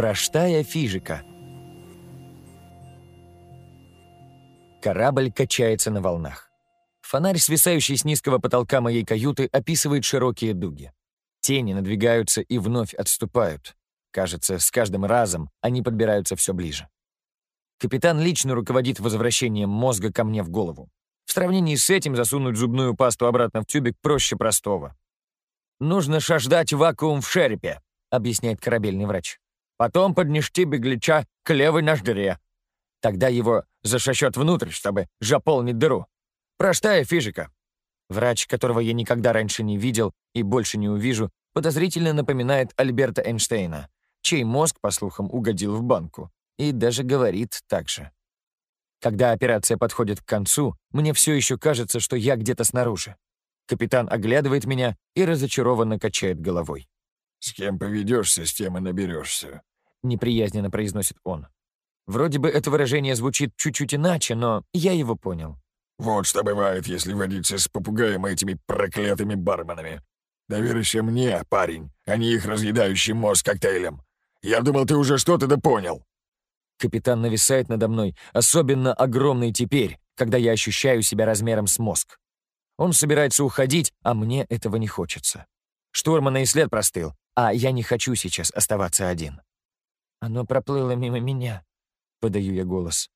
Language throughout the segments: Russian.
Простая физика. Корабль качается на волнах. Фонарь, свисающий с низкого потолка моей каюты, описывает широкие дуги. Тени надвигаются и вновь отступают. Кажется, с каждым разом они подбираются все ближе. Капитан лично руководит возвращением мозга ко мне в голову. В сравнении с этим засунуть зубную пасту обратно в тюбик проще простого. «Нужно шаждать вакуум в шерепе», — объясняет корабельный врач. «Потом поднести бегляча к левой нождыре. Тогда его зашащет внутрь, чтобы заполнить дыру. Простая физика». Врач, которого я никогда раньше не видел и больше не увижу, подозрительно напоминает Альберта Эйнштейна, чей мозг, по слухам, угодил в банку и даже говорит так же. Когда операция подходит к концу, мне все еще кажется, что я где-то снаружи. Капитан оглядывает меня и разочарованно качает головой. «С кем поведешься, с тем и наберешься», — неприязненно произносит он. Вроде бы это выражение звучит чуть-чуть иначе, но я его понял. «Вот что бывает, если водиться с попугаем и этими проклятыми барменами. Доверься мне, парень, а не их разъедающий мозг коктейлем. Я думал, ты уже что-то да понял». Капитан нависает надо мной, особенно огромный теперь, когда я ощущаю себя размером с мозг. Он собирается уходить, а мне этого не хочется. Штурмана и след простыл, а я не хочу сейчас оставаться один. «Оно проплыло мимо меня», — подаю я голос.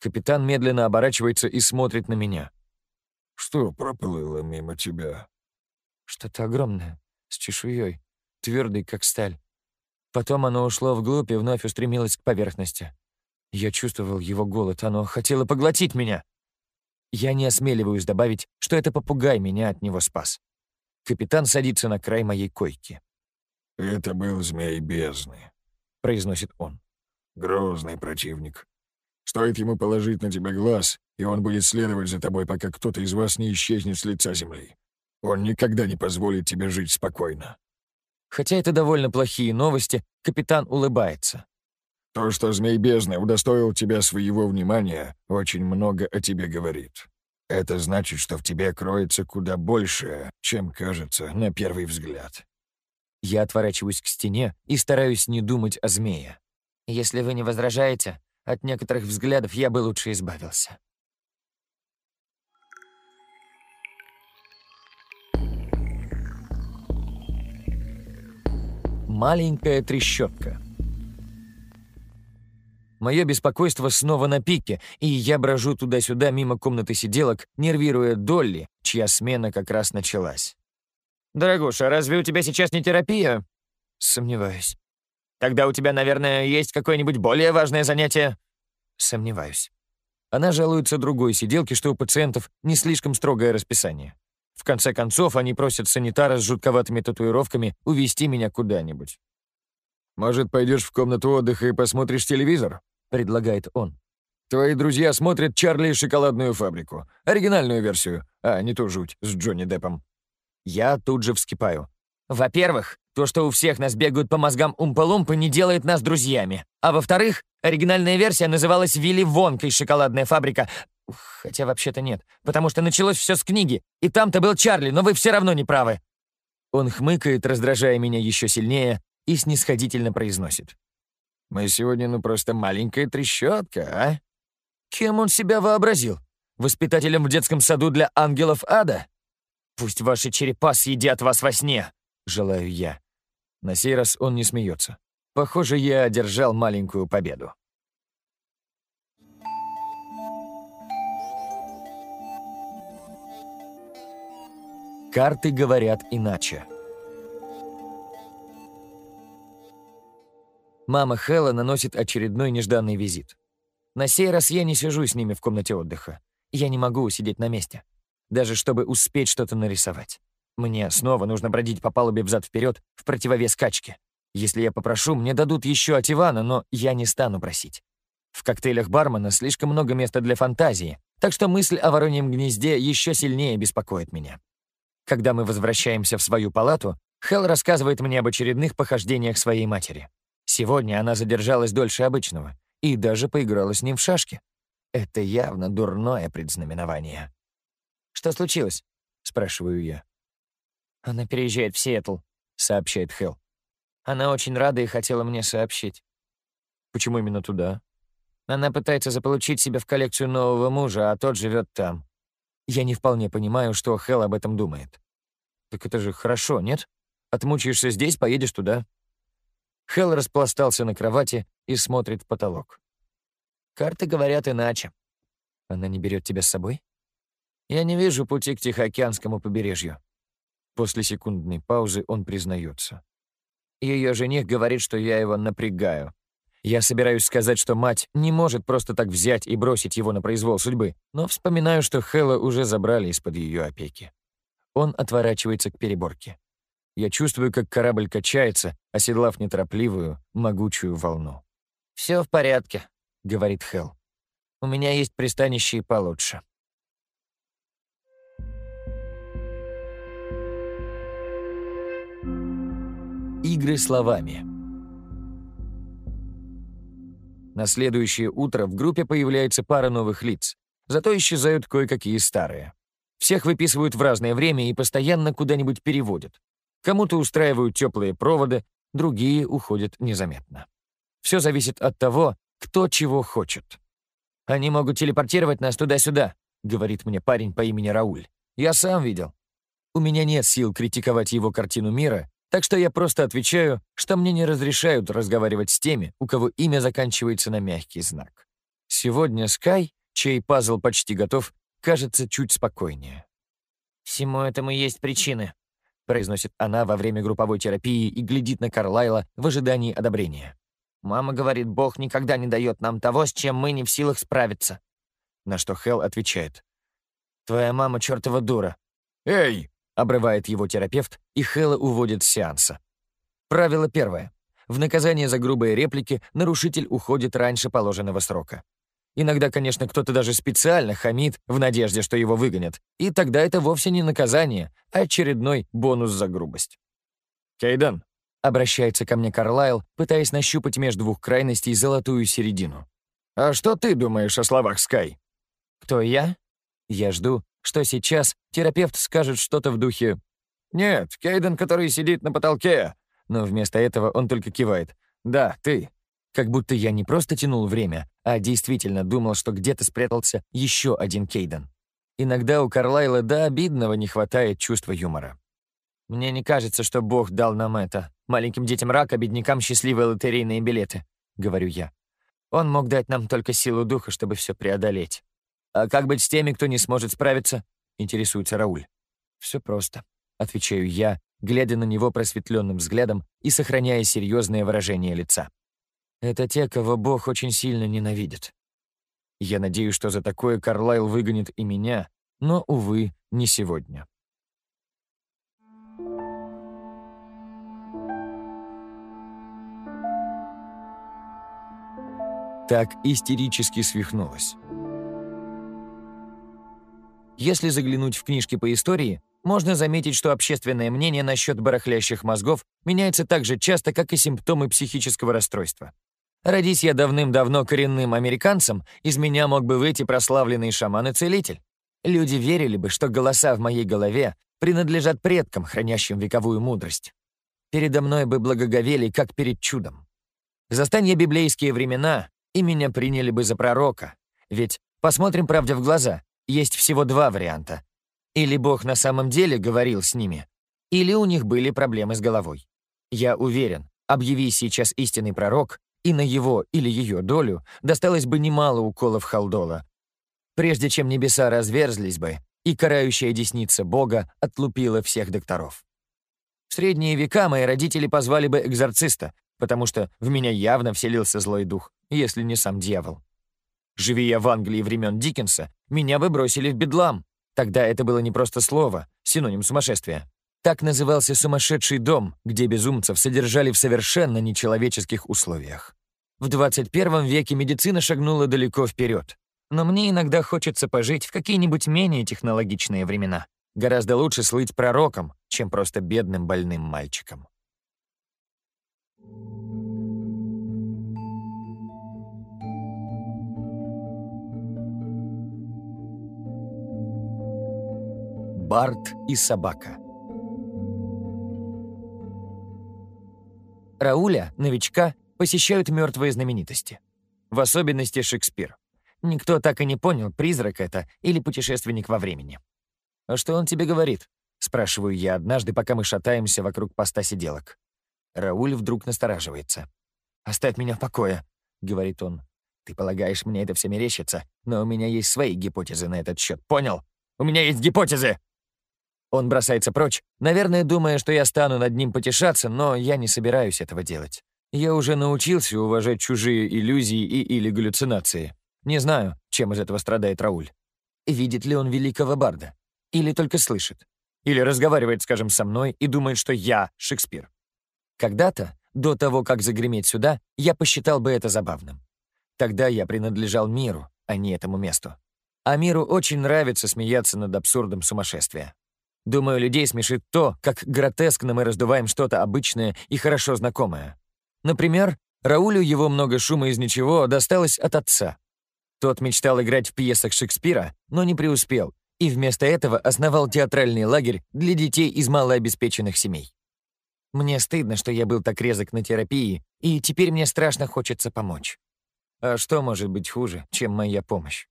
Капитан медленно оборачивается и смотрит на меня. «Что проплыло мимо тебя?» «Что-то огромное, с чешуей, твердый, как сталь. Потом оно ушло вглубь и вновь устремилось к поверхности. Я чувствовал его голод, оно хотело поглотить меня. Я не осмеливаюсь добавить, что это попугай меня от него спас. Капитан садится на край моей койки. «Это был змей бездны», — произносит он. «Грозный противник. Стоит ему положить на тебя глаз, и он будет следовать за тобой, пока кто-то из вас не исчезнет с лица земли. Он никогда не позволит тебе жить спокойно. Хотя это довольно плохие новости, капитан улыбается. «То, что Змей Бездны удостоил тебя своего внимания, очень много о тебе говорит. Это значит, что в тебе кроется куда больше, чем кажется на первый взгляд». Я отворачиваюсь к стене и стараюсь не думать о змее. Если вы не возражаете, от некоторых взглядов я бы лучше избавился. маленькая трещотка. Мое беспокойство снова на пике, и я брожу туда-сюда мимо комнаты сиделок, нервируя Долли, чья смена как раз началась. «Дорогуша, разве у тебя сейчас не терапия?» «Сомневаюсь». «Тогда у тебя, наверное, есть какое-нибудь более важное занятие?» «Сомневаюсь». Она жалуется другой сиделке, что у пациентов не слишком строгое расписание. В конце концов, они просят санитара с жутковатыми татуировками увести меня куда-нибудь. «Может, пойдешь в комнату отдыха и посмотришь телевизор?» — предлагает он. «Твои друзья смотрят «Чарли и шоколадную фабрику». Оригинальную версию, а не ту жуть с Джонни Деппом». Я тут же вскипаю. Во-первых, то, что у всех нас бегают по мозгам умпа-лумпы, не делает нас друзьями. А во-вторых, оригинальная версия называлась «Вилли Вонка и шоколадная фабрика», Хотя вообще-то нет, потому что началось все с книги, и там-то был Чарли, но вы все равно не правы». Он хмыкает, раздражая меня еще сильнее, и снисходительно произносит. «Мы сегодня ну просто маленькая трещотка, а?» Кем он себя вообразил? Воспитателем в детском саду для ангелов ада? Пусть ваши черепа съедят вас во сне, желаю я. На сей раз он не смеется. Похоже, я одержал маленькую победу. Карты говорят иначе. Мама Хэлла наносит очередной нежданный визит. На сей раз я не сижу с ними в комнате отдыха. Я не могу сидеть на месте, даже чтобы успеть что-то нарисовать. Мне снова нужно бродить по палубе взад вперед в противовес качке. Если я попрошу, мне дадут еще от Ивана, но я не стану просить. В коктейлях бармена слишком много места для фантазии, так что мысль о вороньем гнезде еще сильнее беспокоит меня. Когда мы возвращаемся в свою палату, Хелл рассказывает мне об очередных похождениях своей матери. Сегодня она задержалась дольше обычного и даже поиграла с ним в шашки. Это явно дурное предзнаменование. «Что случилось?» — спрашиваю я. «Она переезжает в Сиэтл», — сообщает Хелл. «Она очень рада и хотела мне сообщить. Почему именно туда? Она пытается заполучить себя в коллекцию нового мужа, а тот живет там. Я не вполне понимаю, что Хелл об этом думает. Так это же хорошо, нет? Отмучаешься здесь, поедешь туда. Хелл распластался на кровати и смотрит в потолок. Карты говорят иначе. Она не берет тебя с собой? Я не вижу пути к Тихоокеанскому побережью. После секундной паузы он признается. Ее жених говорит, что я его напрягаю. Я собираюсь сказать, что мать не может просто так взять и бросить его на произвол судьбы, но вспоминаю, что Хэлла уже забрали из-под ее опеки. Он отворачивается к переборке. Я чувствую, как корабль качается, оседлав неторопливую, могучую волну. «Все в порядке», — говорит Хелл. «У меня есть пристанище и получше». Игры словами. На следующее утро в группе появляется пара новых лиц, зато исчезают кое-какие старые. Всех выписывают в разное время и постоянно куда-нибудь переводят. Кому-то устраивают теплые проводы, другие уходят незаметно. Все зависит от того, кто чего хочет. «Они могут телепортировать нас туда-сюда», — говорит мне парень по имени Рауль. «Я сам видел. У меня нет сил критиковать его картину мира, так что я просто отвечаю, что мне не разрешают разговаривать с теми, у кого имя заканчивается на мягкий знак. Сегодня Скай, чей пазл почти готов, кажется чуть спокойнее. «Всему этому есть причины», — произносит она во время групповой терапии и глядит на Карлайла в ожидании одобрения. «Мама говорит, Бог никогда не дает нам того, с чем мы не в силах справиться». На что Хелл отвечает. «Твоя мама чертова дура». «Эй, Обрывает его терапевт, и Хэлла уводит с сеанса. Правило первое. В наказание за грубые реплики нарушитель уходит раньше положенного срока. Иногда, конечно, кто-то даже специально хамит в надежде, что его выгонят, и тогда это вовсе не наказание, а очередной бонус за грубость. «Кейден», — обращается ко мне Карлайл, пытаясь нащупать между двух крайностей золотую середину. «А что ты думаешь о словах Скай?» «Кто я?» Я жду, что сейчас терапевт скажет что-то в духе «Нет, Кейден, который сидит на потолке». Но вместо этого он только кивает. «Да, ты». Как будто я не просто тянул время, а действительно думал, что где-то спрятался еще один Кейден. Иногда у Карлайла до обидного не хватает чувства юмора. «Мне не кажется, что Бог дал нам это. Маленьким детям рака, беднякам счастливые лотерейные билеты», — говорю я. «Он мог дать нам только силу духа, чтобы все преодолеть». «А как быть с теми, кто не сможет справиться?» — интересуется Рауль. «Все просто», — отвечаю я, глядя на него просветленным взглядом и сохраняя серьезное выражение лица. «Это те, кого Бог очень сильно ненавидит. Я надеюсь, что за такое Карлайл выгонит и меня, но, увы, не сегодня». Так истерически свихнулась. Если заглянуть в книжки по истории, можно заметить, что общественное мнение насчет барахлящих мозгов меняется так же часто, как и симптомы психического расстройства. Родись я давным-давно коренным американцем, из меня мог бы выйти прославленный шаман и целитель. Люди верили бы, что голоса в моей голове принадлежат предкам, хранящим вековую мудрость. Передо мной бы благоговели, как перед чудом. Застань я библейские времена, и меня приняли бы за пророка. Ведь, посмотрим правде в глаза, есть всего два варианта. Или Бог на самом деле говорил с ними, или у них были проблемы с головой. Я уверен, объяви сейчас истинный пророк, и на его или ее долю досталось бы немало уколов халдола, прежде чем небеса разверзлись бы, и карающая десница Бога отлупила всех докторов. В средние века мои родители позвали бы экзорциста, потому что в меня явно вселился злой дух, если не сам дьявол. Живи я в Англии времен Диккенса, меня бы бросили в бедлам. Тогда это было не просто слово, синоним сумасшествия. Так назывался сумасшедший дом, где безумцев содержали в совершенно нечеловеческих условиях. В 21 веке медицина шагнула далеко вперед. Но мне иногда хочется пожить в какие-нибудь менее технологичные времена. Гораздо лучше слыть пророком, чем просто бедным больным мальчиком. Барт и собака. Рауля, новичка, посещают мертвые знаменитости. В особенности Шекспир. Никто так и не понял, призрак это или путешественник во времени. «А что он тебе говорит?» — спрашиваю я однажды, пока мы шатаемся вокруг поста сиделок. Рауль вдруг настораживается. «Оставь меня в покое», — говорит он. «Ты полагаешь, мне это все мерещится, но у меня есть свои гипотезы на этот счет. Понял? У меня есть гипотезы!» Он бросается прочь, наверное, думая, что я стану над ним потешаться, но я не собираюсь этого делать. Я уже научился уважать чужие иллюзии и или галлюцинации. Не знаю, чем из этого страдает Рауль. Видит ли он великого барда? Или только слышит? Или разговаривает, скажем, со мной и думает, что я Шекспир? Когда-то, до того, как загреметь сюда, я посчитал бы это забавным. Тогда я принадлежал миру, а не этому месту. А миру очень нравится смеяться над абсурдом сумасшествия. Думаю, людей смешит то, как гротескно мы раздуваем что-то обычное и хорошо знакомое. Например, Раулю его много шума из ничего досталось от отца. Тот мечтал играть в пьесах Шекспира, но не преуспел, и вместо этого основал театральный лагерь для детей из малообеспеченных семей. Мне стыдно, что я был так резок на терапии, и теперь мне страшно хочется помочь. А что может быть хуже, чем моя помощь?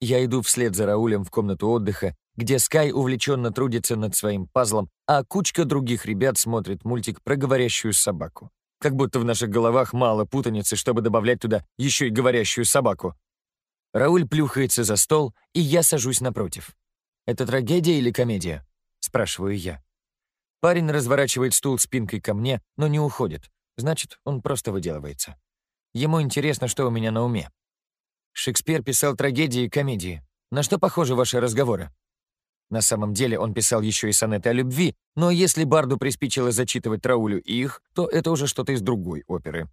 Я иду вслед за Раулем в комнату отдыха, где Скай увлеченно трудится над своим пазлом, а кучка других ребят смотрит мультик про говорящую собаку. Как будто в наших головах мало путаницы, чтобы добавлять туда еще и говорящую собаку. Рауль плюхается за стол, и я сажусь напротив. «Это трагедия или комедия?» — спрашиваю я. Парень разворачивает стул спинкой ко мне, но не уходит. Значит, он просто выделывается. Ему интересно, что у меня на уме. Шекспир писал трагедии и комедии. На что похожи ваши разговоры? На самом деле он писал еще и сонеты о любви, но если Барду приспичило зачитывать Раулю их, то это уже что-то из другой оперы.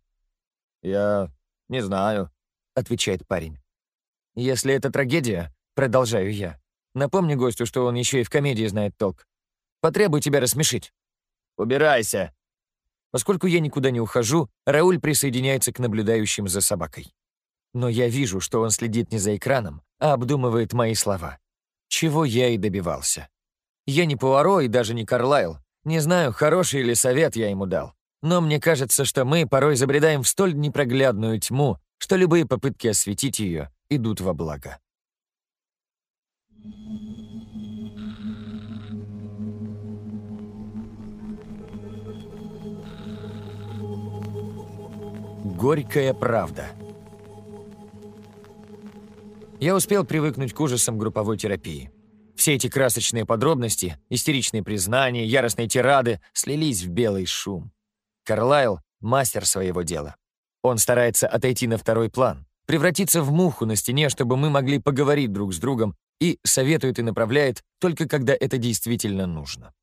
«Я не знаю», — отвечает парень. «Если это трагедия», — продолжаю я, «напомни гостю, что он еще и в комедии знает толк. Потребую тебя рассмешить». «Убирайся!» Поскольку я никуда не ухожу, Рауль присоединяется к наблюдающим за собакой. Но я вижу, что он следит не за экраном, а обдумывает мои слова. Чего я и добивался. Я не Пуаро и даже не Карлайл. Не знаю, хороший ли совет я ему дал. Но мне кажется, что мы порой забредаем в столь непроглядную тьму, что любые попытки осветить ее идут во благо. Горькая правда. Я успел привыкнуть к ужасам групповой терапии. Все эти красочные подробности, истеричные признания, яростные тирады слились в белый шум. Карлайл — мастер своего дела. Он старается отойти на второй план, превратиться в муху на стене, чтобы мы могли поговорить друг с другом, и советует и направляет только когда это действительно нужно.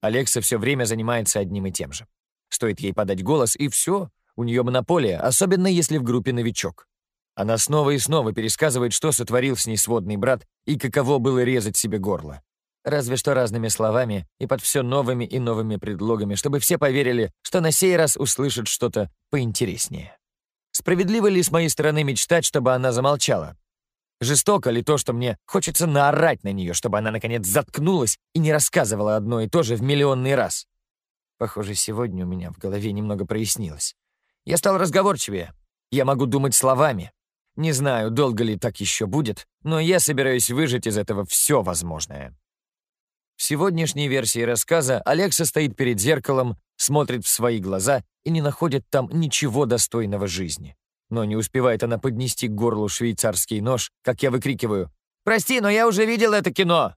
Алекса все время занимается одним и тем же. Стоит ей подать голос, и все, у нее монополия, особенно если в группе новичок. Она снова и снова пересказывает, что сотворил с ней сводный брат и каково было резать себе горло. Разве что разными словами и под все новыми и новыми предлогами, чтобы все поверили, что на сей раз услышат что-то поинтереснее. Справедливо ли с моей стороны мечтать, чтобы она замолчала? Жестоко ли то, что мне хочется наорать на нее, чтобы она, наконец, заткнулась и не рассказывала одно и то же в миллионный раз? Похоже, сегодня у меня в голове немного прояснилось. Я стал разговорчивее. Я могу думать словами, не знаю, долго ли так еще будет, но я собираюсь выжать из этого все возможное. В сегодняшней версии рассказа Алекса стоит перед зеркалом, смотрит в свои глаза и не находит там ничего достойного жизни. Но не успевает она поднести к горлу швейцарский нож, как я выкрикиваю «Прости, но я уже видел это кино!»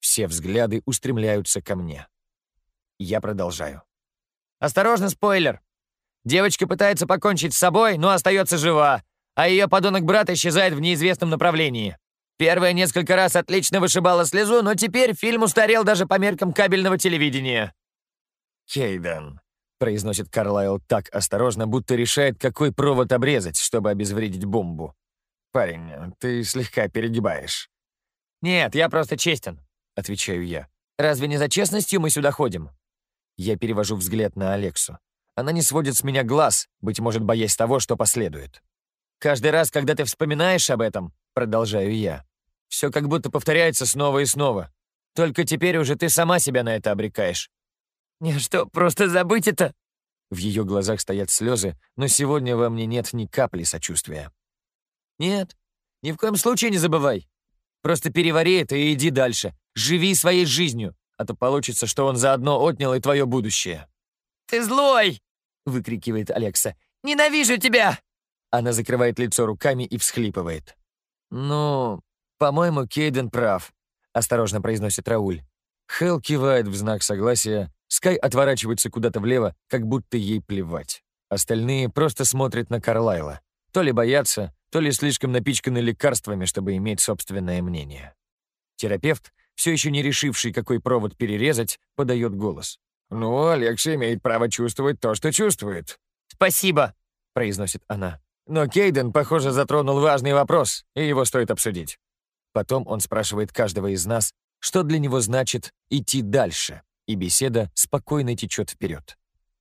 Все взгляды устремляются ко мне. Я продолжаю. «Осторожно, спойлер! Девочка пытается покончить с собой, но остается жива а ее подонок-брат исчезает в неизвестном направлении. Первая несколько раз отлично вышибала слезу, но теперь фильм устарел даже по меркам кабельного телевидения. «Кейден», — произносит Карлайл так осторожно, будто решает, какой провод обрезать, чтобы обезвредить бомбу. «Парень, ты слегка перегибаешь». «Нет, я просто честен», — отвечаю я. «Разве не за честностью мы сюда ходим?» Я перевожу взгляд на Алексу. Она не сводит с меня глаз, быть может, боясь того, что последует. Каждый раз, когда ты вспоминаешь об этом, продолжаю я, все как будто повторяется снова и снова. Только теперь уже ты сама себя на это обрекаешь. Не что, просто забыть это? В ее глазах стоят слезы, но сегодня во мне нет ни капли сочувствия. «Нет, ни в коем случае не забывай. Просто перевари это и иди дальше. Живи своей жизнью, а то получится, что он заодно отнял и твое будущее». «Ты злой!» — выкрикивает Алекса. «Ненавижу тебя!» Она закрывает лицо руками и всхлипывает. «Ну, по-моему, Кейден прав», — осторожно произносит Рауль. Хелл кивает в знак согласия, Скай отворачивается куда-то влево, как будто ей плевать. Остальные просто смотрят на Карлайла. То ли боятся, то ли слишком напичканы лекарствами, чтобы иметь собственное мнение. Терапевт, все еще не решивший, какой провод перерезать, подает голос. «Ну, Алекс имеет право чувствовать то, что чувствует». «Спасибо», — произносит она. Но Кейден, похоже, затронул важный вопрос, и его стоит обсудить. Потом он спрашивает каждого из нас, что для него значит идти дальше, и беседа спокойно течет вперед.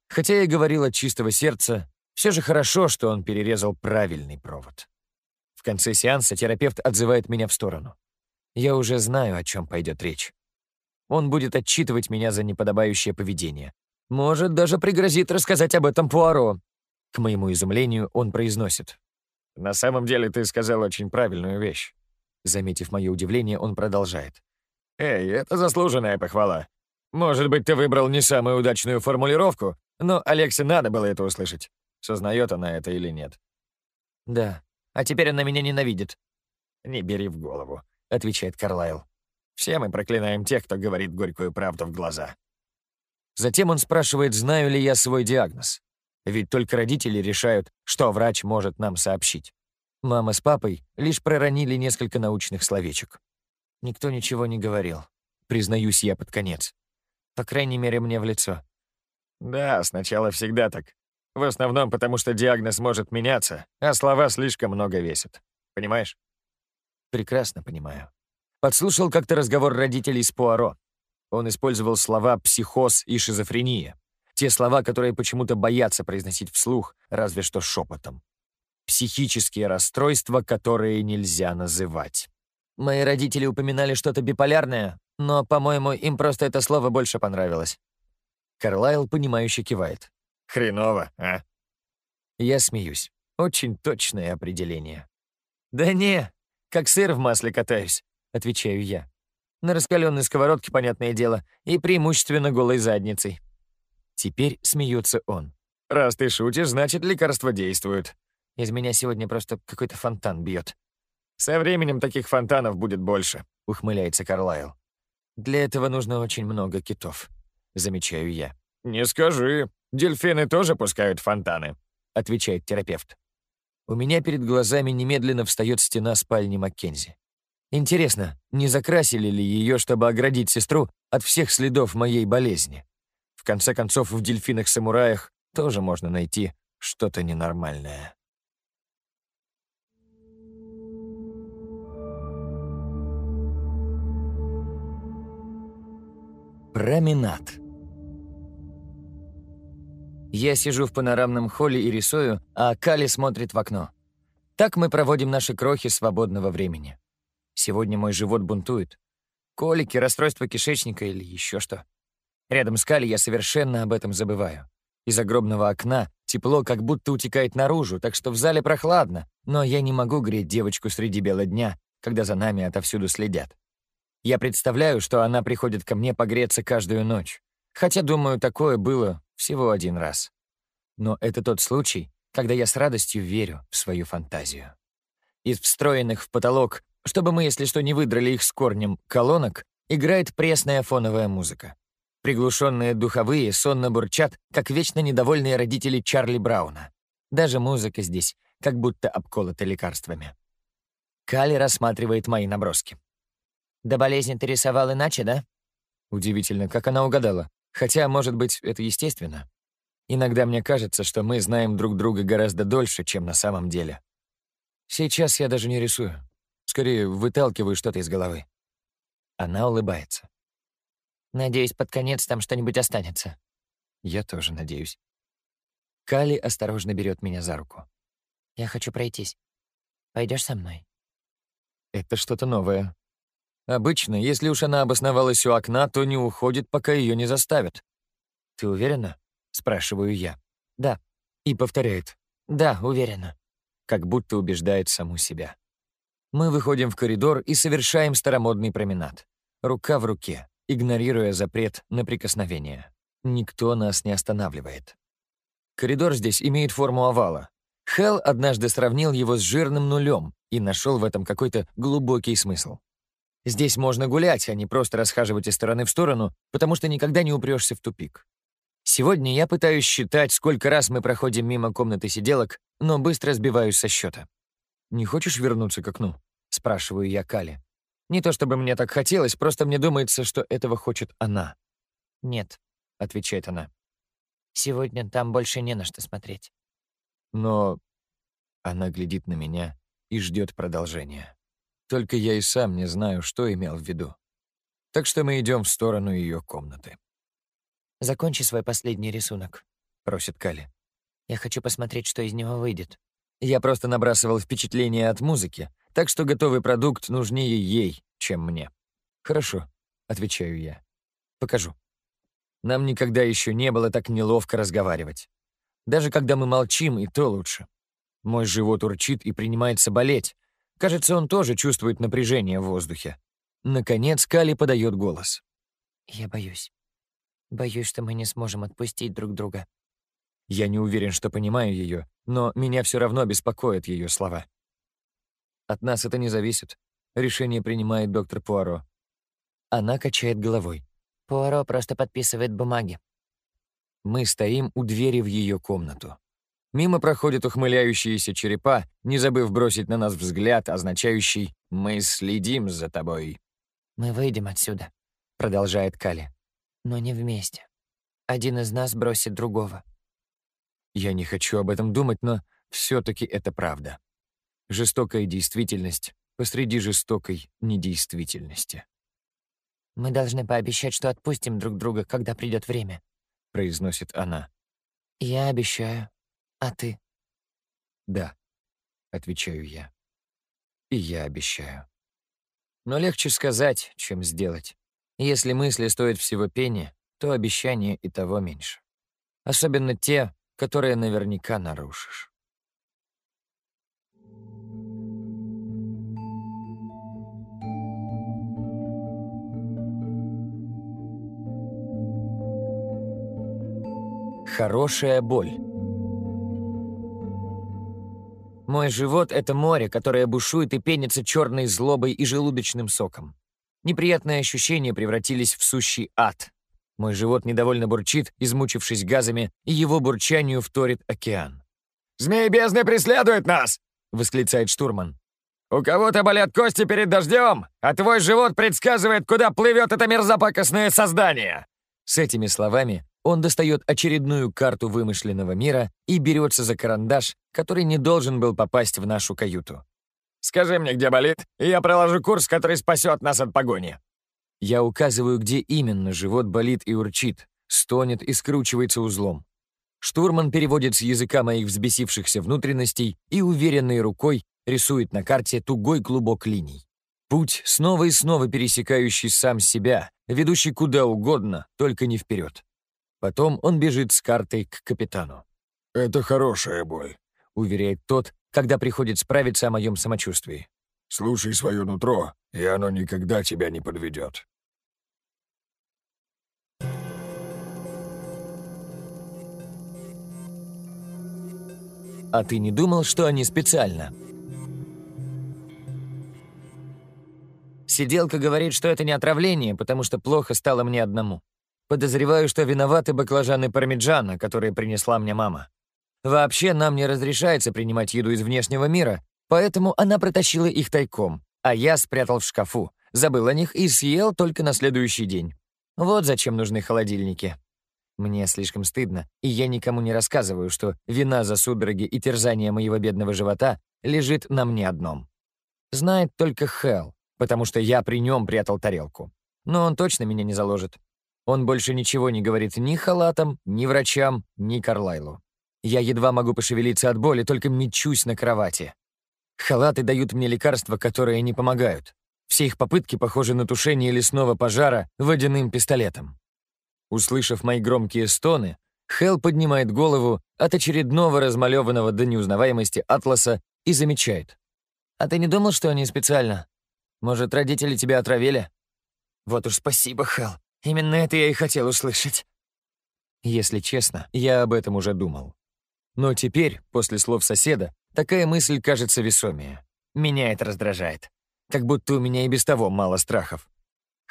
Хотя я говорил от чистого сердца, все же хорошо, что он перерезал правильный провод. В конце сеанса терапевт отзывает меня в сторону. Я уже знаю, о чем пойдет речь. Он будет отчитывать меня за неподобающее поведение. Может, даже пригрозит рассказать об этом Пуаро. К моему изумлению, он произносит. «На самом деле ты сказал очень правильную вещь». Заметив мое удивление, он продолжает. «Эй, это заслуженная похвала. Может быть, ты выбрал не самую удачную формулировку, но Алексе надо было это услышать. Сознает она это или нет?» «Да. А теперь она меня ненавидит». «Не бери в голову», — отвечает Карлайл. «Все мы проклинаем тех, кто говорит горькую правду в глаза». Затем он спрашивает, знаю ли я свой диагноз. Ведь только родители решают, что врач может нам сообщить. Мама с папой лишь проронили несколько научных словечек. Никто ничего не говорил. Признаюсь я под конец. По крайней мере, мне в лицо. Да, сначала всегда так. В основном потому, что диагноз может меняться, а слова слишком много весят. Понимаешь? Прекрасно понимаю. Подслушал как-то разговор родителей с Пуаро. Он использовал слова «психоз» и «шизофрения». Те слова, которые почему-то боятся произносить вслух, разве что шепотом. Психические расстройства, которые нельзя называть. Мои родители упоминали что-то биполярное, но, по-моему, им просто это слово больше понравилось. Карлайл, понимающе кивает. Хреново, а? Я смеюсь. Очень точное определение. «Да не, как сыр в масле катаюсь», — отвечаю я. На раскаленной сковородке, понятное дело, и преимущественно голой задницей. Теперь смеется он. «Раз ты шутишь, значит, лекарства действуют. Из меня сегодня просто какой-то фонтан бьет. Со временем таких фонтанов будет больше», — ухмыляется Карлайл. «Для этого нужно очень много китов», — замечаю я. «Не скажи. Дельфины тоже пускают фонтаны», — отвечает терапевт. У меня перед глазами немедленно встает стена спальни Маккензи. Интересно, не закрасили ли ее, чтобы оградить сестру от всех следов моей болезни? В конце концов, в «Дельфинах-самураях» тоже можно найти что-то ненормальное. Променад. Я сижу в панорамном холле и рисую, а Кали смотрит в окно. Так мы проводим наши крохи свободного времени. Сегодня мой живот бунтует. Колики, расстройство кишечника или еще что. Рядом с Кали я совершенно об этом забываю. Из огромного окна тепло как будто утекает наружу, так что в зале прохладно, но я не могу греть девочку среди бела дня, когда за нами отовсюду следят. Я представляю, что она приходит ко мне погреться каждую ночь. Хотя, думаю, такое было всего один раз. Но это тот случай, когда я с радостью верю в свою фантазию. Из встроенных в потолок, чтобы мы, если что, не выдрали их с корнем, колонок, играет пресная фоновая музыка. Приглушенные духовые сонно бурчат, как вечно недовольные родители Чарли Брауна. Даже музыка здесь как будто обколота лекарствами. Кали рассматривает мои наброски. До болезни ты рисовал иначе, да? Удивительно, как она угадала. Хотя, может быть, это естественно. Иногда мне кажется, что мы знаем друг друга гораздо дольше, чем на самом деле. Сейчас я даже не рисую. Скорее, выталкиваю что-то из головы. Она улыбается. Надеюсь, под конец там что-нибудь останется. Я тоже надеюсь. Кали осторожно берет меня за руку. Я хочу пройтись. Пойдешь со мной? Это что-то новое. Обычно, если уж она обосновалась у окна, то не уходит, пока ее не заставят. «Ты уверена?» — спрашиваю я. «Да». И повторяет. «Да, уверена». Как будто убеждает саму себя. Мы выходим в коридор и совершаем старомодный променад. Рука в руке, игнорируя запрет на прикосновение. Никто нас не останавливает. Коридор здесь имеет форму овала. Хелл однажды сравнил его с жирным нулем и нашел в этом какой-то глубокий смысл. Здесь можно гулять, а не просто расхаживать из стороны в сторону, потому что никогда не упрешься в тупик. Сегодня я пытаюсь считать, сколько раз мы проходим мимо комнаты сиделок, но быстро сбиваюсь со счета. «Не хочешь вернуться к окну?» — спрашиваю я Кали. Не то чтобы мне так хотелось, просто мне думается, что этого хочет она. «Нет», — отвечает она. «Сегодня там больше не на что смотреть». Но она глядит на меня и ждет продолжения. Только я и сам не знаю, что имел в виду. Так что мы идем в сторону ее комнаты. «Закончи свой последний рисунок», — просит Кали. «Я хочу посмотреть, что из него выйдет». Я просто набрасывал впечатление от музыки, так что готовый продукт нужнее ей, чем мне. «Хорошо», — отвечаю я. «Покажу». Нам никогда еще не было так неловко разговаривать. Даже когда мы молчим, и то лучше. Мой живот урчит и принимается болеть. Кажется, он тоже чувствует напряжение в воздухе. Наконец Кали подает голос. «Я боюсь. Боюсь, что мы не сможем отпустить друг друга». Я не уверен, что понимаю ее, но меня все равно беспокоят ее слова. От нас это не зависит. Решение принимает доктор Пуаро. Она качает головой. Пуаро просто подписывает бумаги. Мы стоим у двери в ее комнату. Мимо проходят ухмыляющиеся черепа, не забыв бросить на нас взгляд, означающий «Мы следим за тобой». «Мы выйдем отсюда», — продолжает Кали. «Но не вместе. Один из нас бросит другого». Я не хочу об этом думать, но все таки это правда. Жестокая действительность посреди жестокой недействительности. «Мы должны пообещать, что отпустим друг друга, когда придет время», произносит она. «Я обещаю. А ты?» «Да», — отвечаю я. «И я обещаю». Но легче сказать, чем сделать. Если мысли стоят всего пени, то обещания и того меньше. Особенно те, которые наверняка нарушишь. Хорошая боль. Мой живот — это море, которое бушует и пенится черной злобой и желудочным соком. Неприятные ощущения превратились в сущий ад. Мой живот недовольно бурчит, измучившись газами, и его бурчанию вторит океан. «Змей бездны преследует нас!» — восклицает штурман. «У кого-то болят кости перед дождем, а твой живот предсказывает, куда плывет это мерзопакостное создание!» С этими словами он достает очередную карту вымышленного мира и берется за карандаш, который не должен был попасть в нашу каюту. «Скажи мне, где болит, и я проложу курс, который спасет нас от погони». Я указываю, где именно живот болит и урчит, стонет и скручивается узлом. Штурман переводит с языка моих взбесившихся внутренностей и уверенной рукой рисует на карте тугой клубок линий. Путь, снова и снова пересекающий сам себя, ведущий куда угодно, только не вперед. Потом он бежит с картой к капитану. «Это хорошая боль», — уверяет тот, когда приходит справиться о моем самочувствии. «Слушай свое нутро, и оно никогда тебя не подведет». «А ты не думал, что они специально?» Сиделка говорит, что это не отравление, потому что плохо стало мне одному. Подозреваю, что виноваты баклажаны пармиджана, которые принесла мне мама. Вообще, нам не разрешается принимать еду из внешнего мира, поэтому она протащила их тайком, а я спрятал в шкафу, забыл о них и съел только на следующий день. Вот зачем нужны холодильники. Мне слишком стыдно, и я никому не рассказываю, что вина за судороги и терзание моего бедного живота лежит на мне одном. Знает только Хелл, потому что я при нем прятал тарелку. Но он точно меня не заложит. Он больше ничего не говорит ни халатам, ни врачам, ни Карлайлу. Я едва могу пошевелиться от боли, только мечусь на кровати. Халаты дают мне лекарства, которые не помогают. Все их попытки похожи на тушение лесного пожара водяным пистолетом. Услышав мои громкие стоны, Хелл поднимает голову от очередного размалеванного до неузнаваемости атласа и замечает. «А ты не думал, что они специально? Может, родители тебя отравили?» «Вот уж спасибо, Хелл. Именно это я и хотел услышать». Если честно, я об этом уже думал. Но теперь, после слов соседа, такая мысль кажется весомее. Меня это раздражает. Как будто у меня и без того мало страхов.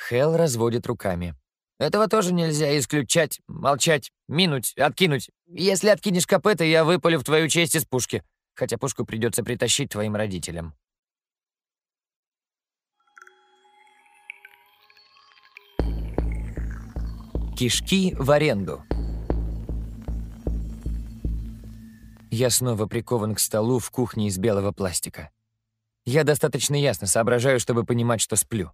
Хелл разводит руками. Этого тоже нельзя исключать, молчать, минуть, откинуть. Если откинешь копыта, я выпалю в твою честь из пушки. Хотя пушку придется притащить твоим родителям. Кишки в аренду. Я снова прикован к столу в кухне из белого пластика. Я достаточно ясно соображаю, чтобы понимать, что сплю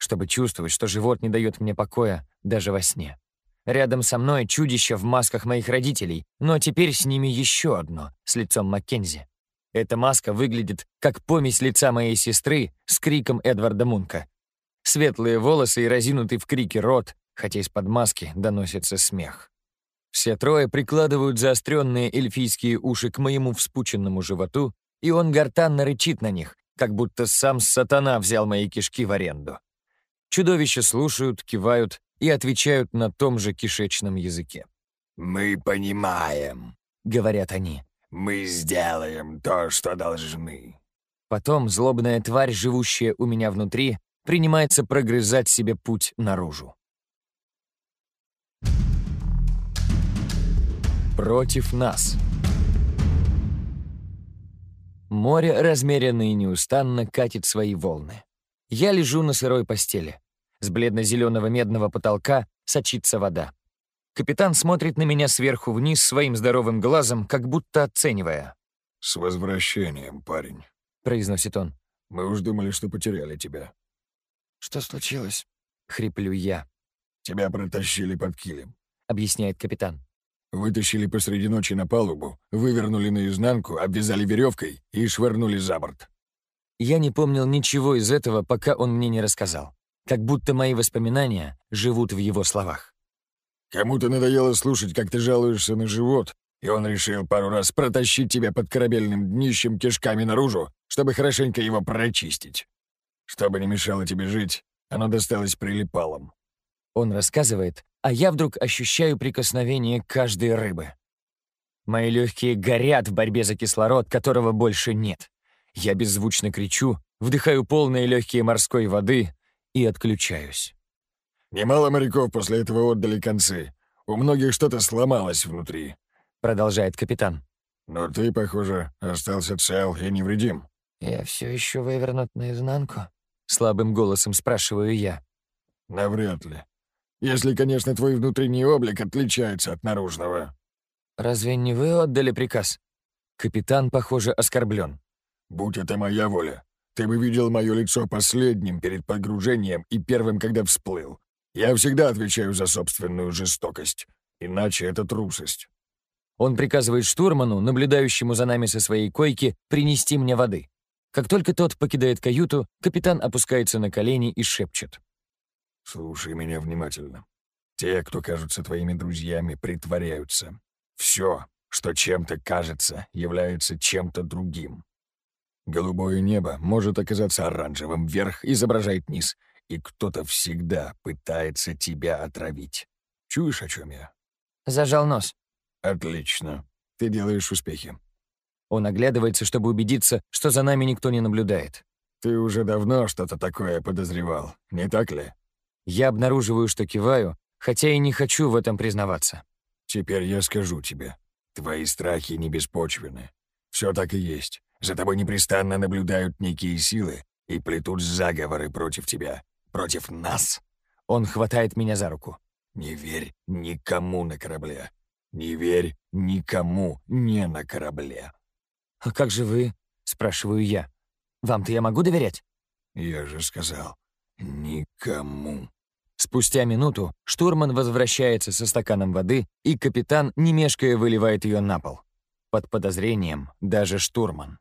чтобы чувствовать, что живот не дает мне покоя даже во сне. Рядом со мной чудище в масках моих родителей, но теперь с ними еще одно, с лицом Маккензи. Эта маска выглядит как помесь лица моей сестры с криком Эдварда Мунка. Светлые волосы и разинутый в крике рот, хотя из-под маски доносится смех. Все трое прикладывают заостренные эльфийские уши к моему вспученному животу, и он гортанно рычит на них, как будто сам сатана взял мои кишки в аренду. Чудовища слушают, кивают и отвечают на том же кишечном языке. «Мы понимаем», — говорят они. «Мы сделаем то, что должны». Потом злобная тварь, живущая у меня внутри, принимается прогрызать себе путь наружу. Против нас. Море размеренно и неустанно катит свои волны. Я лежу на сырой постели. С бледно-зеленого медного потолка сочится вода. Капитан смотрит на меня сверху вниз своим здоровым глазом, как будто оценивая. «С возвращением, парень», — произносит он. «Мы уж думали, что потеряли тебя». «Что случилось?» — хриплю я. «Тебя протащили под килем», — объясняет капитан. «Вытащили посреди ночи на палубу, вывернули наизнанку, обвязали веревкой и швырнули за борт. Я не помнил ничего из этого, пока он мне не рассказал. Как будто мои воспоминания живут в его словах. «Кому-то надоело слушать, как ты жалуешься на живот, и он решил пару раз протащить тебя под корабельным днищем кишками наружу, чтобы хорошенько его прочистить. Чтобы не мешало тебе жить, оно досталось прилипалом». Он рассказывает, а я вдруг ощущаю прикосновение каждой рыбы. Мои легкие горят в борьбе за кислород, которого больше нет. Я беззвучно кричу, вдыхаю полные легкие морской воды и отключаюсь. «Немало моряков после этого отдали концы. У многих что-то сломалось внутри», — продолжает капитан. «Но ты, похоже, остался цел и невредим». «Я все еще вывернут наизнанку?» — слабым голосом спрашиваю я. «Навряд ли. Если, конечно, твой внутренний облик отличается от наружного». «Разве не вы отдали приказ?» Капитан, похоже, оскорблен. Будь это моя воля, ты бы видел мое лицо последним перед погружением и первым, когда всплыл. Я всегда отвечаю за собственную жестокость, иначе это трусость». Он приказывает штурману, наблюдающему за нами со своей койки, принести мне воды. Как только тот покидает каюту, капитан опускается на колени и шепчет. «Слушай меня внимательно. Те, кто кажутся твоими друзьями, притворяются. Все, что чем-то кажется, является чем-то другим. Голубое небо может оказаться оранжевым, вверх изображает низ, и кто-то всегда пытается тебя отравить. Чуешь, о чем я? Зажал нос. Отлично. Ты делаешь успехи. Он оглядывается, чтобы убедиться, что за нами никто не наблюдает. Ты уже давно что-то такое подозревал, не так ли? Я обнаруживаю, что киваю, хотя и не хочу в этом признаваться. Теперь я скажу тебе. Твои страхи не беспочвены. Все так и есть. За тобой непрестанно наблюдают некие силы и плетут заговоры против тебя, против нас. Он хватает меня за руку. Не верь никому на корабле. Не верь никому не на корабле. «А как же вы?» — спрашиваю я. «Вам-то я могу доверять?» «Я же сказал, никому». Спустя минуту штурман возвращается со стаканом воды, и капитан, не мешкая, выливает ее на пол. Под подозрением даже штурман.